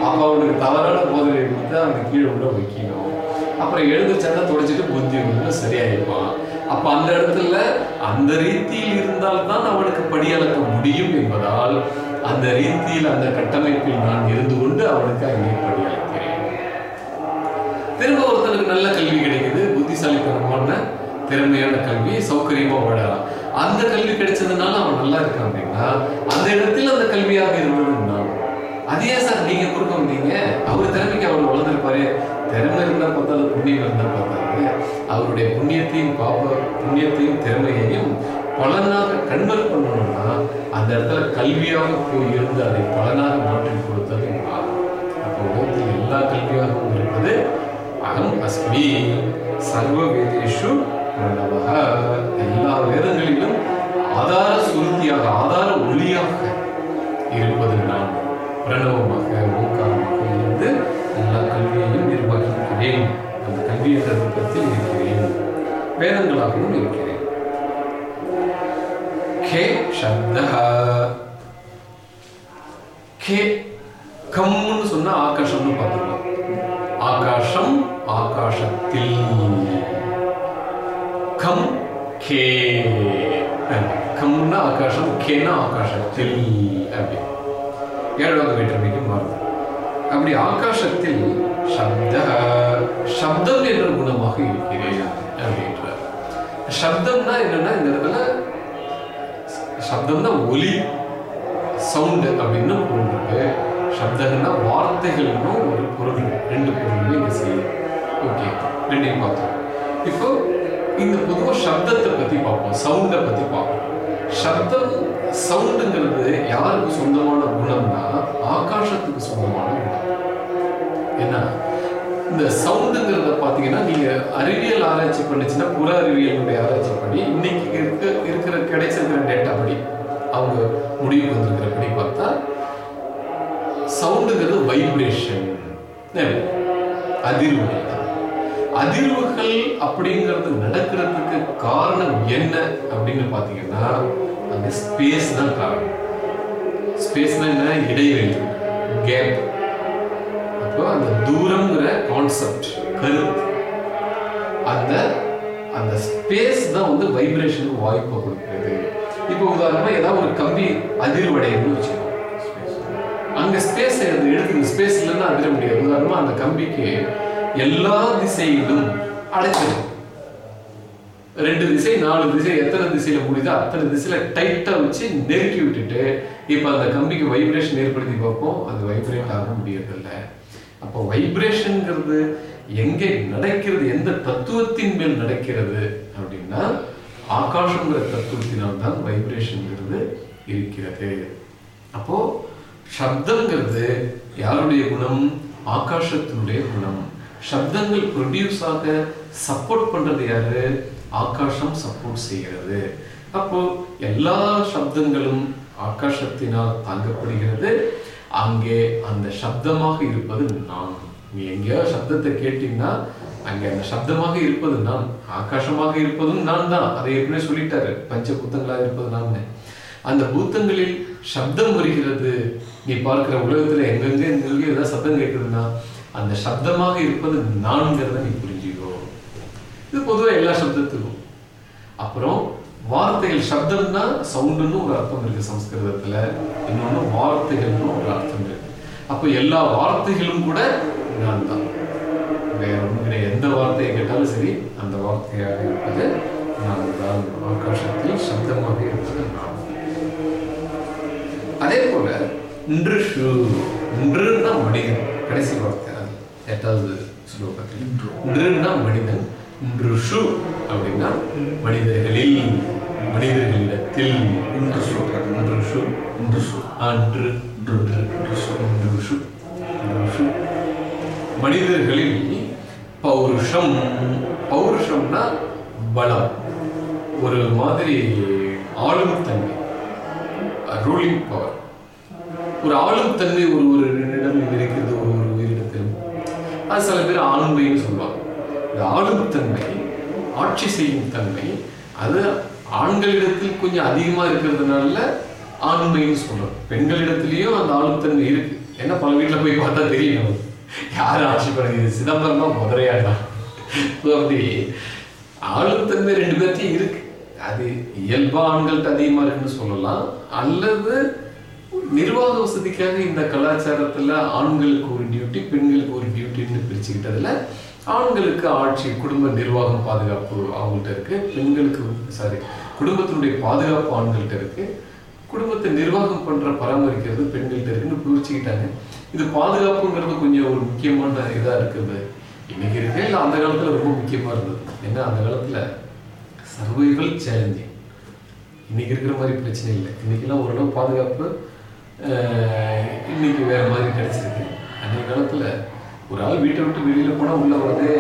அப்போ அவனுக்கு தவறான போதனை கொடுத்து அவனுக்கு கீழே உள்ள வைக்கணும். அப்புறம் எழுந்துச்சானா தொடச்சிட்டு புத்தி வந்து சரியாயிருப்பான். அப்ப அந்த இடத்துல அந்த ரீதியில் இருந்தால்தான் அவனுக்கு படியளக்க முடியும் என்பதால் அந்த ரீதியில் அந்த கட்டமைப்பில் நான் இருந்து கொண்டு அவனுக்கு அங்கே படியளிக்கிறேன் திரும்ப ஒருத்தனுக்கு நல்ல கல்வி கிடைக்குது புத்திசாலித்தனமான திறமையான கல்வி சௌகரியமா வாழலாம். அந்த கல்வி கிடைச்சதுனால அவன் நல்லா இருக்கான் அப்படின்னா அந்த இடத்துல அந்த கல்வியாக இருந்தது நான் அது ஏன் சார் நீங்க கொடுக்க வந்தீங்க? அவர் திறமைக்கு அவர் வளர்ந்துருப்பாரு. திறமை இருந்தா பார்த்தாலும் புண்ணியம் இருந்தா பார்த்தாரு அவருடைய புண்ணியத்தையும் பாப்ப புண்ணியத்தையும் திறமையையும் பலனாக கன்வெர்ட் பண்ணணும்னா அந்த இடத்துல கல்வியாக போய் இருந்து அதை பலனாக மாற்றி கொடுத்தது அப்போ எல்லா கல்வியாகவும் இருப்பது அகம் அஸ்மி சர்வ வேதேஷு பிரணவக எல்லா வேதங்களிலும் ஆதார சுருத்தியாக ஆதார ஒளியாக இருப்பது நான் பிரணவமாக ஓங்காரமாக இருந்து எல்லா கல்வியையும் நிர்வகிக்கிறேன். அந்த கல்வி என்ற ரூபத்தில் இருக்கிறேன். வேதங்களாகவும் இருக்கிறேன். கே சப்தஹ. கே கம்னு சொன்னா ஆகாஷம்னு பார்த்துருக்கோம் ஆகாஷம் ஆகாஷத்தில். கம் கே கம்னா ஆகாஷம் கேனா ஆகாசத்தில் அப்படி ஏழாவது வேற்றுமைக்கு மாறுது அப்படி ஆகாசத்தில் சப்த சப்தம் என்ற குணமாக இருக்கிறேன் அப்படின்றார் சப்தம்னா என்னன்னா இந்த இடத்துல சப்தம்னா ஒலி சவுண்டு அப்படின்னு பொருள் இருக்கு சப்தம்னா வார்த்தைகள்னு ஒரு பொருள் ரெண்டு பொருளுமே இங்கே செய்யும் ஓகே ரெண்டையும் பார்த்தோம் இப்போ இந்த பொதுவாக சப்தத்தை பத்தி பார்ப்போம் சவுண்டை பத்தி பார்ப்போம். சப்தம் சவுண்டுங்கிறது யாருக்கு சொந்தமான குணம்னா ஆகாசத்துக்கு சொந்தமான குணம். ஏன்னா இந்த சவுண்டுங்கிறத பார்த்தீங்கன்னா நீங்க அறிவியல் ஆராய்ச்சி பண்ணிச்சுன்னா புற அறிவியலுடைய ஆராய்ச்சி பண்ணி இன்னைக்கு இருக்க இருக்கிற கிடைச்சிருக்கிற டேட்டா படி அவங்க முடிவு வந்திருக்கிறபடி பார்த்தா சவுண்டுங்கிறது வைப்ரேஷன் அதிர்வு. அதிர்வுகள் அப்படிங்கிறது நடக்கிறதுக்கு காரணம் என்ன அப்படின்னு பார்த்தீங்கன்னா அந்த ஸ்பேஸ் தான் காரணம். ஸ்பேஸ்னா என்ன? இடைவெளி கேப் அப்போ அந்த தூரம்ங்கிற கான்செப்ட் கருத்து. அந்த அந்த ஸ்பேஸ் தான் வந்து வைப்ரேஷனுக்கு வாய்ப்பு கொடுக்குறது இப்போ உதாரணமா ஏதாவது ஒரு கம்பி அதிர்வடையுதுன்னு வச்சுக்கோங்க. அங்க ஸ்பேஸ் எடுத்து எடுத்து ஸ்பேஸ் இல்லைன்னா அதிர முடியாது. உதாரணமா அந்த கம்பிக்கு எல்லா திசையிலும் அடைச்சிடும். ரெண்டு திசை நாலு திசை எத்தனை திசையில முடியுதோ அத்தனை திசையில டைட்டா வச்சு நெருக்கி விட்டுட்டு இப்ப அந்த கம்பிக்கு வைப்ரேஷன் ஏற்படுத்தி பார்ப்போம். அது வைப்ரேட் ஆக முடியறதில்ல. அப்போ வைப்ரேஷன்ங்கிறது எங்கே நடக்கிறது எந்த தத்துவத்தின் மேல் நடக்கிறது அப்படின்னா ஆகாஷங்கிற தத்துவத்தினால் தான் வைப்ரேஷன்ங்கிறது இருக்கிறது. அப்போ சப்தங்கிறது யாருடைய குணம்? ஆகாசத்தினுடைய குணம். சப்தங்கள் ப்ரொடியூஸ் ஆக சப்போர்ட் பண்ணுறது யாரு? ஆகாஷம் சப்போர்ட் செய்கிறது. அப்போ எல்லா சப்தங்களும் ஆகாசத்தினால் தாங்கப்படுகிறது. அங்கே அந்த சப்தமாக இருப்பது நான் நீ எங்கேயோ சப்தத்தை கேட்டீங்கன்னா அங்கே அந்த சப்தமாக இருப்பது நான் ஆகாசமாக இருப்பதும் நான் தான். அதை ஏற்கனவே சொல்லிட்டாரு. பஞ்ச பூத்தங்களாக இருப்பது நான் அந்த பூத்தங்களில் சப்தம் வருகிறது. நீ பார்க்கிற உலகத்துல எங்கெங்கே எங்கெங்கே ஏதாவது சப்தம் கேட்குதுன்னா அந்த சப்தமாக இருப்பது நான்கிறத நீ புரிஞ்சுக்கோ. இது பொதுவாக எல்லா சப்தத்துக்கும். அப்புறம் வார்த்தைகள் சப்தம்னா சவுண்டுன்னு ஒரு அர்த்தம் இருக்கு சம்ஸ்கிருதத்துல. இன்னொன்று வார்த்தைகள்னு ஒரு அர்த்தம் இருக்கு. அப்போ எல்லா வார்த்தைகளும் கூட நான் தான் வேற ஒன்றும் கிடையாது. எந்த வார்த்தையை கேட்டாலும் சரி அந்த வார்த்தையாக இருப்பது நான் தான் ஆகாசத்தில் சப்தமாக இருப்பது நான். அதே போல இன்று ஷு மனிதன். கடைசி வார்த்தை. எட்டாவது ஸ்லோகத்தில் மனிதன் ஷு அப்படின்னா மனிதர்களில் மனிதர்களிடத்தில். மனிதர்களில் பௌருஷம். பௌருஷம்னா பலம். ஒரு மாதிரி ஆளும் தன்மை. ரூலிங் பவர் ஒரு ஆளும் தன்மை ஒரு ஒரு அது சில பேர் ஆளுமைன்னு சொல்லுவாங்க. இந்த ஆளும் தன்மை ஆட்சி செய்யும் தன்மை அது ஆண்களிடத்தில் கொஞ்சம் அதிகமாக இருக்கிறதுனால ஆண்மைன்னு சொல்றோம். பெண்களிடத்துலேயும் அந்த ஆளும் தன்மை இருக்கு. ஏன்னா பல வீட்டில் போய் பார்த்தா தெரியும் யார் ஆட்சி பண்ணுறது சிதம்பரம் தான் முதலையாடா. அப்படி ஆளுத்தன்மை ரெண்டு பேர்த்தையும் இருக்கு. அது இயல்பா ஆண்கள்கிட்ட அதிகமாக இருக்குன்னு சொல்லலாம். அல்லது நிர்வாக வசதிக்காக இந்த கலாச்சாரத்துல ஆண்களுக்கு ஒரு டியூட்டி பெண்களுக்கு ஒரு டியூட்டின்னு பிரிச்சுக்கிட்டதுல ஆண்களுக்கு ஆட்சி குடும்ப நிர்வாகம் பாதுகாப்பு அவங்கள்ட்ட இருக்கு பெண்களுக்கு சாரி குடும்பத்தினுடைய பாதுகாப்பு ஆண்கள்ட்ட இருக்கு. குடும்பத்தை நிர்வாகம் பண்ற பராமரிக்கிறது பெண்கள்கிட்ட இருக்குன்னு புரிச்சுக்கிட்டாங்க. இது பாதுகாப்புங்கிறது கொஞ்சம் ஒரு முக்கியமான இதா இருக்குது. இன்னைக்கு இருக்கு இல்லை அந்த காலத்துல ரொம்ப முக்கியமா இருந்தது. ஏன்னா அந்த காலத்துல சர்வைவல் சேலஞ்சிங் இன்னைக்கு இருக்கிற மாதிரி பிரச்சனை இல்லை. இன்னைக்கெல்லாம் ஓரளவு பாதுகாப்பு இன்னைக்கு வேற மாதிரி கிடைச்சிருக்கு. அன்றைய காலத்துல ஒரு ஆள் வீட்டை விட்டு வெளியில போனா உள்ள வரதே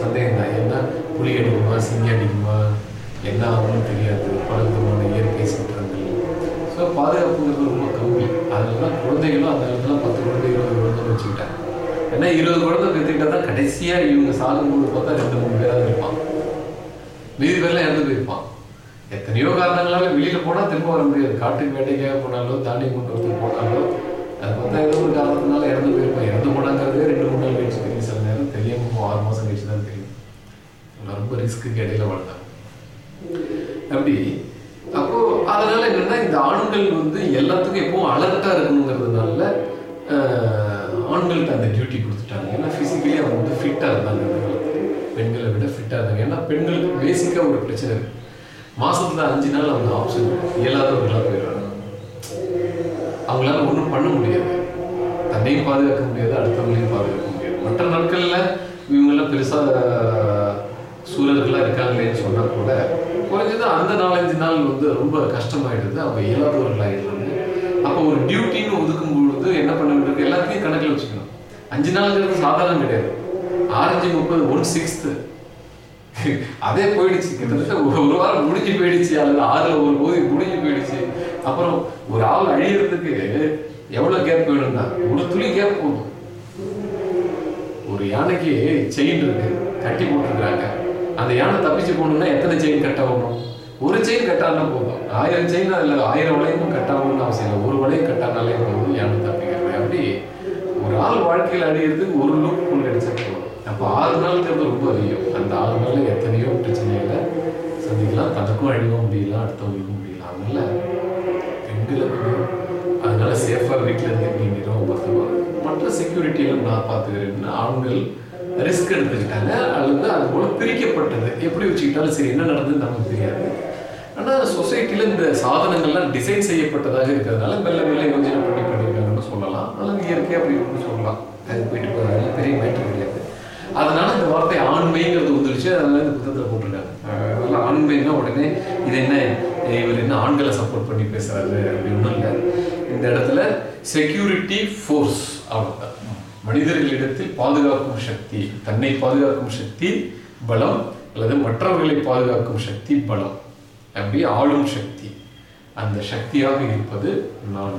சந்தேகம் தான் ஏன்னா புலி அடிக்குமா சிங்கி அடிக்குமா என்ன ஆகும்னு தெரியாது. பல விதமான இயற்கை சீற்றங்கள் ஸோ பாதுகாப்புங்கிறது ரொம்ப கம்மி. அதெல்லாம் தான் குழந்தைகளும் அந்த காலத்தில் பத்து குழந்தை இருபது குழந்தை வச்சுக்கிட்டாங்க. ஏன்னா இருபது குழந்தை பெற்றுக்கிட்டா தான் கடைசியா இவங்க சாகும்போது பார்த்தா ரெண்டு மூணு பேராக இருப்பான் மீதி பேர்லாம் இறந்து போயிருப்பான் எத்தனையோ காரணங்களால வெளியில போனா திரும்ப வர முடியாது. காட்டுக்கு வேட்டைக்காக போனாலோ தாண்டி கொண்டு போனாலோ அது பார்த்தா ஏதோ ஒரு காரணத்தினால இறந்து போயிருப்பான் இறந்து போனாங்கிறதே ரெண்டு மூணு நாள் கழிச்சு தெரியும். சில நேரம் தெரியாம ஆறு மாசம் கழிச்சு தான் தெரியும். ரொம்ப ரிஸ்க்கு இடையில வாழ்ந்தாங்க. அப்படி. அப்போ அதனால என்னன்னா இந்த ஆண்கள் வந்து எல்லாத்துக்கும் எப்பவும் அலர்ட்டா இருக்கணுங்கிறதுனால ஆண்களுக்கு அந்த டியூட்டி கொடுத்துட்டாங்க. ஏன்னா பிசிக்கலி அவங்க வந்து ஃபிட்டா இருந்தாங்க. பெண்களை விட ஃபிட்டா இருந்தாங்க. ஏன்னா பெண்களுக்கு பேசிக்கா ஒரு பிரச்சனை இருக்கு. மாசத்துல அஞ்சு நாள் அவங்க ஆப்ஷன் இயலாதவர்களா போயிடுறாங்க அவங்களால ஒன்றும் பண்ண முடியாது. தன்னையும் பாதுகாக்க முடியாது அடுத்தவங்களையும் பாதுகாக்க முடியாது. மற்ற நாட்களில் இவங்கெல்லாம் பெருசா சூழல்களா இருக்காங்களேன்னு சொன்னா கூட குறைஞ்சது அந்த நாலஞ்சு நாள் வந்து ரொம்ப கஷ்டமாயிடுது. அவங்க இயலாதவர்களாயிடுறாங்க அப்போ ஒரு டியூட்டின்னு ஒதுக்கும் பொழுது என்ன பண்ண வேண்டியது எல்லாத்தையும் கணக்கில் வச்சுக்கணும். அஞ்சு நாளுங்கிறது சாதாரணம் கிடையாது. ஆரஞ்சு முப்பது ஒன் சிக்ஸ்த்து அதே போயிடுச்சு. கிட்டத்தட்ட ஒரு ஒரு வாரம் முடிஞ்சு போயிடுச்சு. அல்லது ஆறுல ஒரு போதி முடிஞ்சு போயிடுச்சு. அப்புறம் ஒரு ஆள் அழியறதுக்கு எவ்வளவு கேப் வேணும்னா ஒரு துளி கேப் போதும். ஒரு யானைக்கு செயின் இருக்கு. கட்டி போட்டிருக்காங்க அந்த யானை தப்பிச்சு போகணும்னா எத்தனை செயின் கட் ஆகணும்? ஒரு செயின் கட்டாலும் போதும். ஆயிரம் செயின் அதில் ஆயிரம் வளையமும் கட்டாகணும்னு அவசியம் இல்லை. ஒரு வளையம் கட்டானாலே போதும். யானை தப்பிக்கிறது. அப்படி ஒரு ஆள் வாழ்க்கையில் அழியிறதுக்கு ஒரு லுக் புல் கிடைச்சா அப்போ ஆறு நாள்ங்கிறது ரொம்ப அதிகம். அந்த ஆறு நாளில் எத்தனையோ பிரச்சனைகளை சந்திக்கலாம். தனக்கும் அழிவும் முடியல அடுத்தவங்களுக்கும் முடியல அதனால பெண்களை அதனால சேஃபாக வீட்டில் இருந்து நீங்கள் ரொம்ப பார்த்துக்கோ மற்ற செக்யூரிட்டியெல்லாம் நான் பார்த்துக்கிறேன்னு ஆண்கள் ரிஸ்க் எடுத்துக்கிட்டாங்க அல்லது அது போல பிரிக்கப்பட்டது. எப்படி வச்சுக்கிட்டாலும் சரி என்ன நடந்ததுன்னு நமக்கு தெரியாது. ஆனால் சொசைட்டியில் இந்த சாதனங்கள்லாம் டிசைன் செய்யப்பட்டதாக இருக்கிறதுனால மெல்ல மெல்ல யோஜனை பண்ணி பண்ணியிருக்காங்கன்னு சொல்லலாம். அல்லது இயற்கையாக அப்படி சொல்லலாம். அது போயிட்டு போகிறாங்க பெரிய மேட்டர் அதனால இந்த வார்த்தை ஆண்மைங்கிறது வந்துருச்சு. அதனால இந்த புத்தகத்தில் போட்டிருக்காங்க. அதனால ஆண்மைன்னா உடனே இது என்ன? இவர் என்ன ஆண்களை சப்போர்ட் பண்ணி பேசுறாரு அப்படின்னு இல்லை. இந்த இடத்துல செக்யூரிட்டி ஃபோர்ஸ் அவ்வளோதான் மனிதர்களிடத்தில் பாதுகாக்கும் சக்தி தன்னை பாதுகாக்கும் சக்தி பலம் அல்லது மற்றவர்களை பாதுகாக்கும் சக்தி பலம். அப்படி ஆளும் சக்தி. அந்த சக்தியாக இருப்பது நான்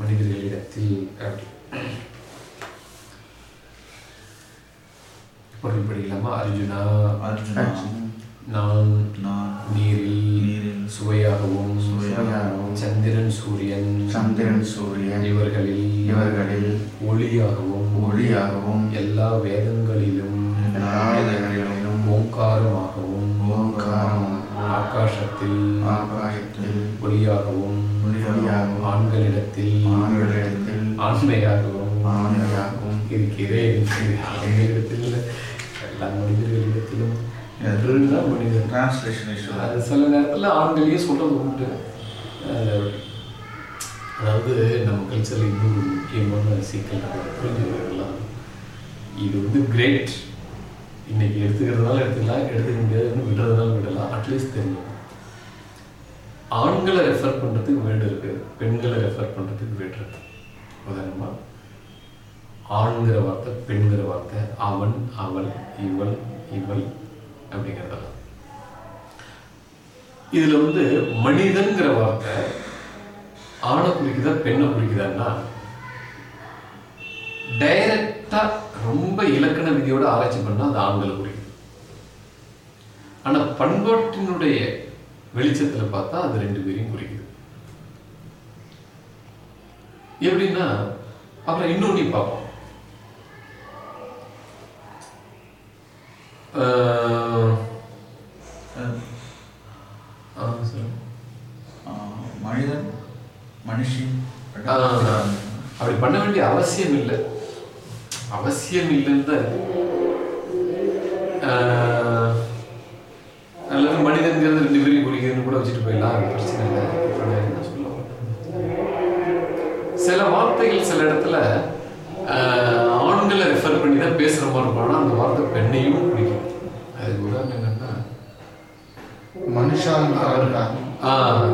மனிதர்களிடத்தில். அப்படி பொருள் படிக்கலாமா? அர்ஜுனா அர்ஜுனா நான் நான் நீரில் நீரில் சுவையாகவும் சுவையாகவும் சந்திரன் சூரியன் சந்திரன் சூரியன் இவர்களில் இவர்களில் ஒளியாகவும் ஒளியாகவும் எல்லா வேதங்களிலும் எல்லா வேதங்களிலும் ஓங்காரமாகவும் ஓங்காரமும் ஆகாசத்தில் ஆகாயத்தில் ஒளியாகவும் ஒளியாகவும் ஆண்களிடத்தில் ஆண்களிடத்தில் ஆண்மையாகவும் ஆண்மையாகவும் இருக்கிறேன் ஆண்களிடத்தில் எல்லா மனிதர்களிடத்திலும் எல்லா மனிதர் டிரான்ஸ்லேஷன் அது சில நேரத்தில் ஆண்களையே சொல்றது உண்டு அதாவது நம்ம கல்ச்சரில் இன்னொரு முக்கியமான சிக்கல் நம்ம புரிஞ்சுக்கிறதுலாம் இது வந்து கிரேட் இன்னைக்கு எடுத்துக்கிறதுனால எடுத்துக்கலாம் எடுத்துக்க முடியாதுன்னு விடுறதுனால விடலாம் அட்லீஸ்ட் தெரியும் ஆண்களை ரெஃபர் பண்ணுறதுக்கு வேர்டு இருக்கு பெண்களை ரெஃபர் பண்ணுறதுக்கு வேர்டு இருக்கு உதாரணமா ஆண்கிற வார்த்தை பெண்கிற வார்த்தை அவன் அவள் இவள் இவள் அப்படிங்கிறதெல்லாம். இதுல வந்து மனிதன்கிற வார்த்தை ஆணை குறிக்குதா பெண்ணை குறிக்குதான்னா டைரக்டா ரொம்ப இலக்கண விதியோட ஆராய்ச்சி பண்ணா அது ஆண்களை குறிக்கும் ஆனா பண்பாட்டினுடைய வெளிச்சத்துல பார்த்தா அது ரெண்டு பேரையும் குறிக்குது. எப்படின்னா அப்புறம் இன்னொன்னு பார்ப்போம் ஆஹ், ஆ, சொல்லுங்க. மனிதன் மனுஷி அப்படி பண்ண வேண்டிய அவசியம் இல்லை. அவசியம் இல்லைன்னு தான் அல்லது மனிதன்கிறது ரெண்டு பேரையும் குடிக்கிறதுன்னு கூட வச்சுட்டு போயிடலாம். அது பிரச்சனை இல்லை. என்ன சொல்ல சில வார்த்தைகள் சில இடத்துல ஆண்களை ரெஃபர் பண்ணி தான் பேசுகிற மாதிரி இருக்கும் ஆனால் அந்த வார்த்தை பெண்ணையும் குறிக்கும் அதுக்கு உதாரணம் என்னன்னா மனுஷால் அவர்கள் ஆ,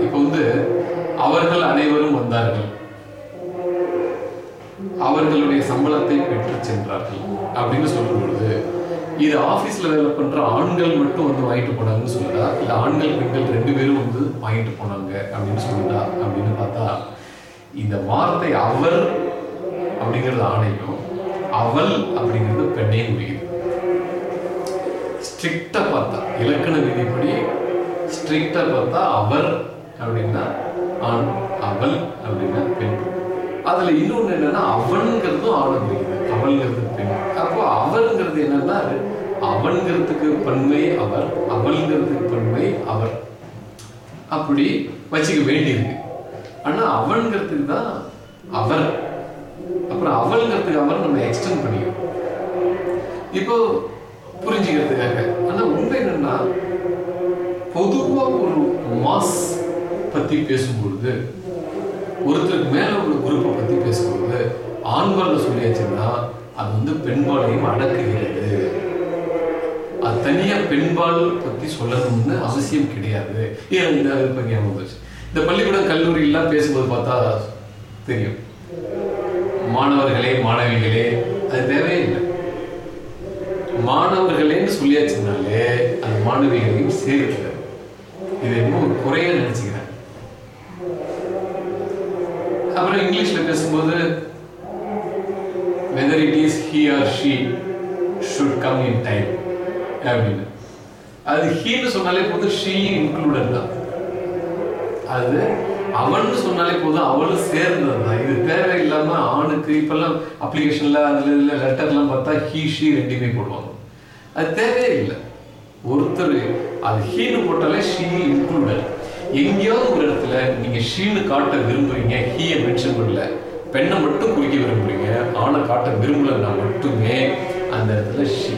இப்போ வந்து அவர்கள் அனைவரும் வந்தார்கள். அவர்களுடைய சம்பளத்தை பெற்று சென்றார்கள் அப்படின்னு சொல்லும் பொழுது இது ஆபீஸ்ல வேலை பண்ற ஆண்கள் மட்டும் வந்து வாங்கிட்டு போனாங்கன்னு சொல்லுதா இல்ல ஆண்கள் பெண்கள் ரெண்டு பேரும் வந்து வாங்கிட்டு போனாங்க அப்படின்னு சொல்லுதா அப்படின்னு பார்த்தா இந்த வார்த்தை அவர் அப்படிங்கிறது ஆணையும் அவள் அப்படிங்கிறது பெண்ணையும் முடியுது ஸ்ட்ரிக்டா பார்த்தா இலக்கண விதிப்படி ஸ்ட்ரிக்டா பார்த்தா அவர் அப்படின்னா ஆண் அவள் அப்படின்னா பெண். அதுல இன்னொன்னு என்னன்னா அவன்கிறதும் ஆண் அப்படிங்கிறது அவள்ங்கிறது பெண். அப்போ அவள்ங்கிறது என்னன்னா அவன்கிறதுக்கு பன்மை அவர் அவள்ங்கிறதுக்கு பன்மை அவர். அப்படி வச்சுக்க வேண்டியிருக்கு. ஆனா அவன்கிறதுக்கு தான் அவர். அப்புறம் அவள்ங்கிறதுக்கு அவர் நம்ம எக்ஸ்டெண்ட் பண்ணிக்கணும். இப்போ புரிஞ்சுக்கிறதுக்காக. ஆனா உண்மை என்னன்னா பொதுவாக ஒரு மாஸ் பத்தி பேசும்பொழுது ஒருத்தருக்கு மேல உள்ள குரூப்பை பத்தி பேசும்பொழுது ஆண்பால சொல்லியாச்சுன்னா அது வந்து பெண்பாலையும் அடக்குகிறது. அது தனியா பெண்பால் பத்தி சொல்லணும்னு அவசியம் கிடையாது. ஏன் இந்த ஞாபகம் இந்த பள்ளிக்கூடம் கல்லூரி எல்லாம் பேசும்போது பார்த்தா தெரியும். மாணவர்களே மாணவிகளே அது தேவையில்லை மாணவர்களேன்னு சொல்லியாச்சுனாலே அந்த மாணவிகளையும் சேர்க்கிறது இது என்ன ஒரு குறைய நினைச்சுக்கிறேன். அப்புறம் இங்கிலீஷ்ல பேசும்போது weather it is he or she should come in time அப்படின்னு. அது ஹீன்னு சொன்னாலே போதும் ஷீ இன்க்ளூடட் தான். அது அவன் சொன்னாலே போதும் அவளும் சேர்ந்தது தான். இது தேவையில்லாம ஆணுக்கு இப்பெல்லாம் அப்ளிகேஷன்ல அதுல இதுல லெட்டர்லாம் பார்த்தா ஹீ ஷீ ரெண்டுமே போடுவாங்க. அது தேவையே இல்லை. ஒருத்தர் அது ஹீனு போட்டாலே ஷீ இன்க்ளூடட் எங்கேயாவது ஒரு இடத்துல நீங்க ஷீனு காட்ட விரும்புறீங்க ஹீயை மென்ஷன் பண்ணல பெண்ணை மட்டும் குறிக்க விரும்புறீங்க ஆணை காட்ட விரும்பலன்னா மட்டுமே அந்த இடத்துல ஷீ.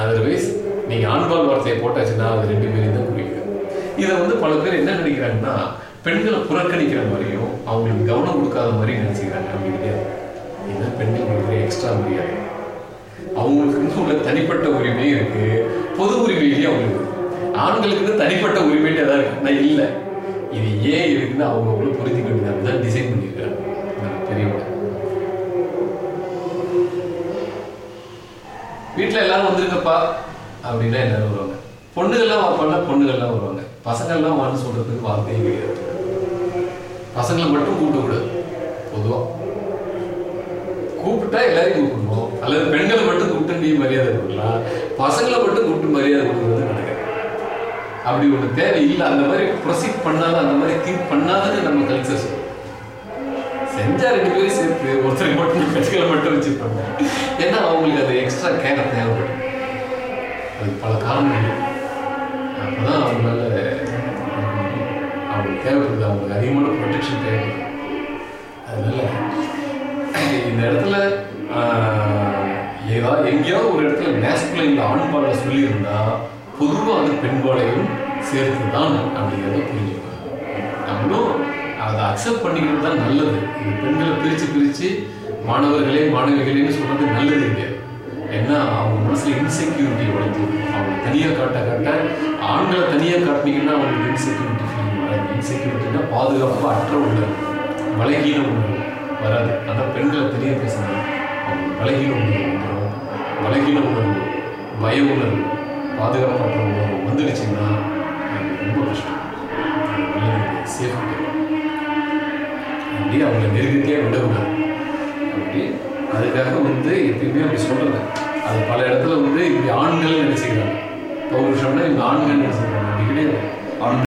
அதர்வைஸ் நீங்க ஆண்பால் வார்த்தையை போட்டாச்சுன்னா அது ரெண்டு பேரையும் தான் குறிக்குது இதை வந்து பல பேர் என்ன நினைக்கிறாங்கன்னா பெண்களை புறக்கணிக்கிற மாதிரியும் அவங்களுக்கு கவனம் கொடுக்காத மாதிரியும் நினைச்சுக்கிறாங்க. அப்படி கிடையாது இதுதான் பெண்களுக்கு எக்ஸ்ட்ரா மரியாதை அவங்களுக்கு உள்ள தனிப்பட்ட உரிமையும் இருக்கு. பொது உரிமையிலேயே அவங்களுக்கு ஆண்களுக்கு வந்து தனிப்பட்ட உரிமைட்டு ஏதாவது இருக்கு. நான் இல்லை. இது ஏன் இருக்குன்னு அவங்க அவங்களும் புரிஞ்சுக்க வேண்டியது தான் டிசைன் பண்ணியிருக்காங்க நம்ம பெரியவங்க வீட்டில் எல்லாரும் வந்திருக்கப்பா அப்படின்னா எல்லாரும் வருவாங்க. பொண்ணுகள்லாம் வாப்பான்னா பொண்ணுகள்லாம் வருவாங்க. பசங்கள்லாம் வான்னு சொல்றதுக்கு வார்த்தையே கிடையாது. பசங்களை மட்டும் கூப்பிடக்கூடாது. பொதுவாக கூப்பிட்டா எல்லாரையும் கூப்பிடணும். அல்லது பெண்களை மட்டும் கூப்பிட்டு நீ மரியாதை கொடுக்கலாம். பசங்களை மட்டும் மரியாதை கொடுக்குறது நடக்காது. அப்படி ஒன்று தேவை இல்லை அந்த மாதிரி ப்ரொசீட் பண்ணாலும் அந்த மாதிரி திங்க் பண்ணாதுன்னு நம்ம கல்ச்சர் செஞ்சா ரெண்டு பேரும் சேர்த்து ஒருத்தருக்கு மட்டும் கட்சிகளை மட்டும் வச்சுருப்பாங்க ஏன்னா அவங்களுக்கு அது எக்ஸ்ட்ரா கேர் தேவைப்படும். அது பல காரணங்கள். அப்போதான் அப்பதான் அவங்களால அவங்களுக்கு தேவைப்படுது. அவங்களுக்கு அதிகமான ப்ரொடெக்ஷன் தேவைப்படுது அதனால இந்த இடத்துல ஆஹ், ஏதாவது எங்கேயாவது ஒரு இடத்துல மேஸ்குலைனில் ஆண் பாடலை சொல்லியிருந்தா பொதுவாக அது பெண்பாலையும் சேர்த்து தான் அப்படிங்கிறத புரிஞ்சுக்கணும். நம்மளும் அதை அக்செப்ட் பண்ணிக்கிறது தான் நல்லது. இது பெண்களை பிரித்து பிரித்து மாணவர்களே மாணவிகளேன்னு சொல்கிறது நல்லது இல்லையா? ஏன்னா அவங்க மனசில் இன்செக்யூரிட்டி வளர்த்து அவங்க தனியாக காட்ட காட்ட ஆண்களை தனியாக காட்டினீங்கன்னா அவங்களுக்கு இன்செக்யூரிட்டி ஃபீல் வராது. இன்செக்யூரிட்டினா பாதுகாப்பாக அற்ற உள்ளது பலகீனம் வராது. அதான் பெண்களை தனியாக பேசுகிறாங்க அவங்க பலகீனம் வந்துடும் பலகீன உணர்வு பய உணர்வு பாதுகாப்பற்ற உணர்வு வந்துடுச்சுன்னா ரொம்ப கஷ்டம். சேஃப்டி அப்படி அவங்கள நெருக்கத்தையே விடக்கூடாது. அப்படி அதுக்காக வந்து எப்பயுமே அப்படி சொல்றது அது பல இடத்துல வந்து இப்படி ஆண்கள் நினைச்சுக்கிறாங்க. பௌருஷம்னா இவங்க ஆண்கள் நினைச்சுக்கிறாங்க. அப்படி கிடையாது.